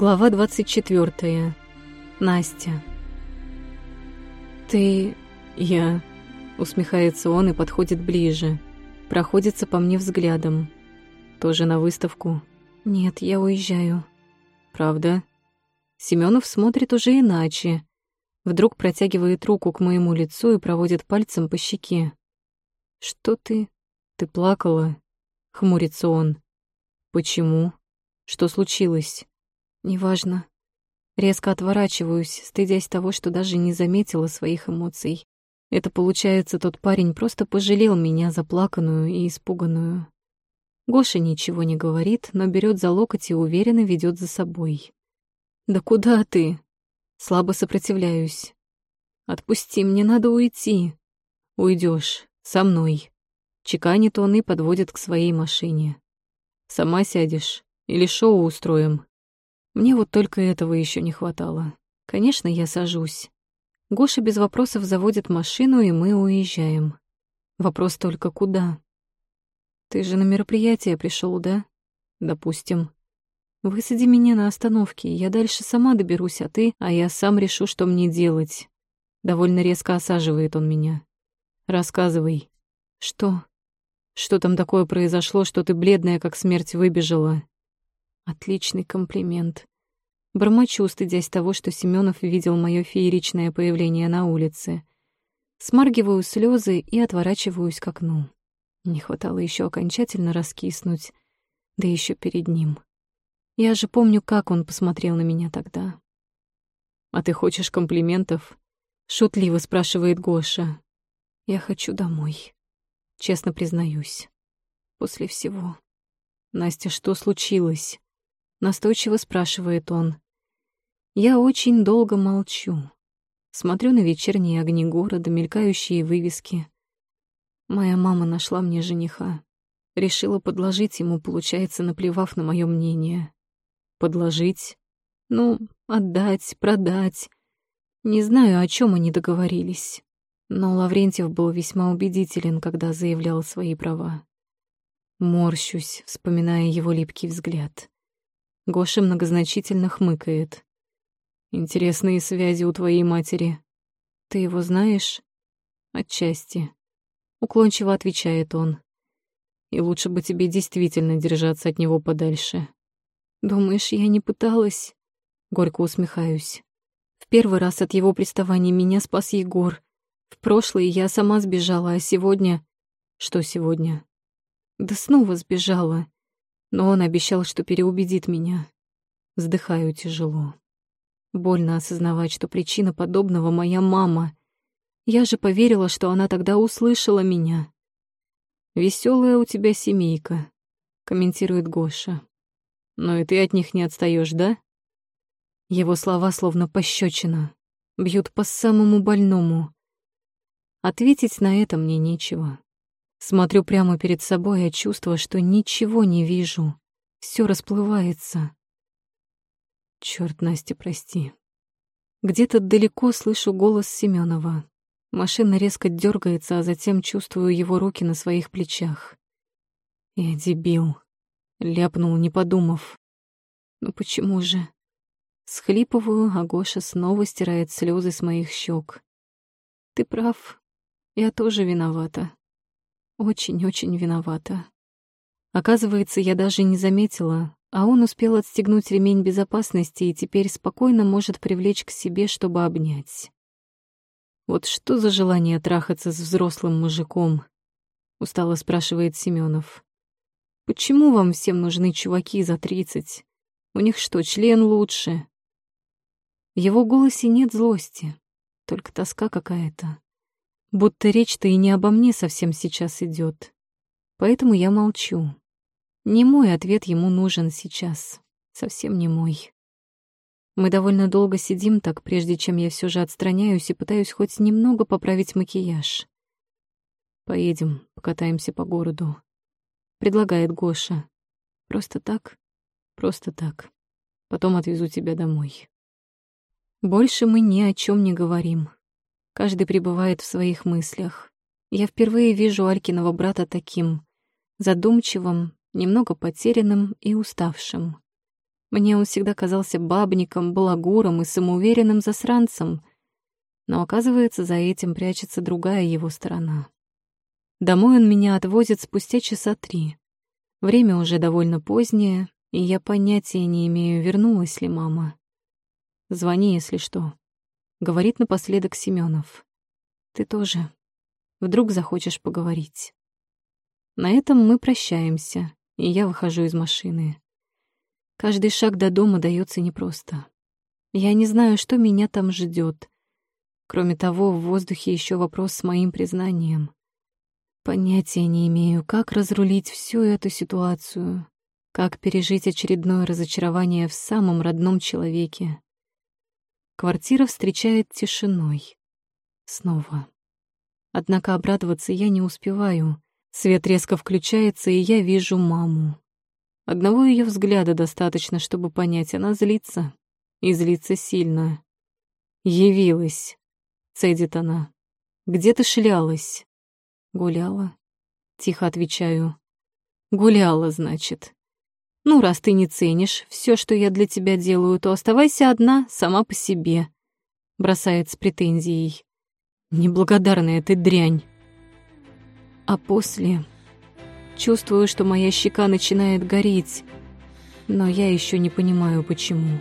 Глава 24. Настя. «Ты... я...» Усмехается он и подходит ближе. Проходится по мне взглядом. «Тоже на выставку?» «Нет, я уезжаю». «Правда?» Семенов смотрит уже иначе. Вдруг протягивает руку к моему лицу и проводит пальцем по щеке. «Что ты? Ты плакала?» — хмурится он. «Почему? Что случилось?» «Неважно». Резко отворачиваюсь, стыдясь того, что даже не заметила своих эмоций. Это, получается, тот парень просто пожалел меня заплаканную и испуганную. Гоша ничего не говорит, но берет за локоть и уверенно ведет за собой. «Да куда ты?» Слабо сопротивляюсь. «Отпусти, мне надо уйти». Уйдешь со мной». Чеканит он и подводит к своей машине. «Сама сядешь или шоу устроим?» Мне вот только этого еще не хватало. Конечно, я сажусь. Гоша без вопросов заводит машину, и мы уезжаем. Вопрос только куда. Ты же на мероприятие пришел, да? Допустим. Высади меня на остановке, я дальше сама доберусь, а ты, а я сам решу, что мне делать. Довольно резко осаживает он меня. Рассказывай. Что? Что там такое произошло, что ты бледная, как смерть, выбежала? Отличный комплимент. Бормочу, стыдясь того, что Семенов видел мое фееричное появление на улице. Смаргиваю слезы и отворачиваюсь к окну. Не хватало еще окончательно раскиснуть, да еще перед ним. Я же помню, как он посмотрел на меня тогда. «А ты хочешь комплиментов?» — шутливо спрашивает Гоша. «Я хочу домой», — честно признаюсь. После всего. «Настя, что случилось?» — настойчиво спрашивает он. Я очень долго молчу. Смотрю на вечерние огни города, мелькающие вывески. Моя мама нашла мне жениха. Решила подложить ему, получается, наплевав на мое мнение. Подложить? Ну, отдать, продать. Не знаю, о чем они договорились. Но Лаврентьев был весьма убедителен, когда заявлял свои права. Морщусь, вспоминая его липкий взгляд. Гоша многозначительно хмыкает. Интересные связи у твоей матери. Ты его знаешь? Отчасти. Уклончиво отвечает он. И лучше бы тебе действительно держаться от него подальше. Думаешь, я не пыталась? Горько усмехаюсь. В первый раз от его приставания меня спас Егор. В прошлое я сама сбежала, а сегодня... Что сегодня? Да снова сбежала. Но он обещал, что переубедит меня. Вздыхаю тяжело. Больно осознавать, что причина подобного моя мама. Я же поверила, что она тогда услышала меня. Веселая у тебя семейка», — комментирует Гоша. «Но и ты от них не отстаешь, да?» Его слова словно пощечина, бьют по самому больному. Ответить на это мне нечего. Смотрю прямо перед собой, а чувство, что ничего не вижу. Все расплывается. Черт, Настя, прости. Где-то далеко слышу голос Семенова. Машина резко дергается, а затем чувствую его руки на своих плечах. Я дебил. Ляпнул, не подумав. Ну почему же? Схлипываю, а Гоша снова стирает слезы с моих щек. Ты прав. Я тоже виновата. Очень-очень виновата. Оказывается, я даже не заметила, а он успел отстегнуть ремень безопасности и теперь спокойно может привлечь к себе, чтобы обнять. «Вот что за желание трахаться с взрослым мужиком?» — устало спрашивает Семенов. «Почему вам всем нужны чуваки за тридцать? У них что, член лучше?» В его голосе нет злости, только тоска какая-то. Будто речь-то и не обо мне совсем сейчас идет. Поэтому я молчу. Не мой ответ ему нужен сейчас. Совсем не мой. Мы довольно долго сидим так, прежде чем я все же отстраняюсь и пытаюсь хоть немного поправить макияж. «Поедем, покатаемся по городу», — предлагает Гоша. «Просто так? Просто так. Потом отвезу тебя домой». Больше мы ни о чем не говорим. Каждый пребывает в своих мыслях. Я впервые вижу Алькиного брата таким, задумчивым, немного потерянным и уставшим. Мне он всегда казался бабником, балагуром и самоуверенным засранцем. Но оказывается, за этим прячется другая его сторона. Домой он меня отвозит спустя часа три. Время уже довольно позднее, и я понятия не имею, вернулась ли мама. Звони, если что. Говорит напоследок Семенов. Ты тоже. Вдруг захочешь поговорить. На этом мы прощаемся, и я выхожу из машины. Каждый шаг до дома дается непросто. Я не знаю, что меня там ждет. Кроме того, в воздухе еще вопрос с моим признанием. Понятия не имею, как разрулить всю эту ситуацию, как пережить очередное разочарование в самом родном человеке. Квартира встречает тишиной. Снова. Однако обрадоваться я не успеваю. Свет резко включается, и я вижу маму. Одного ее взгляда достаточно, чтобы понять, она злится. И злится сильно. «Явилась», — цедит она. «Где ты шлялась?» «Гуляла», — тихо отвечаю. «Гуляла, значит. Ну, раз ты не ценишь все, что я для тебя делаю, то оставайся одна, сама по себе», — бросает с претензией. «Неблагодарная ты дрянь». А после Чувствую, что моя щека начинает гореть, но я еще не понимаю, почему.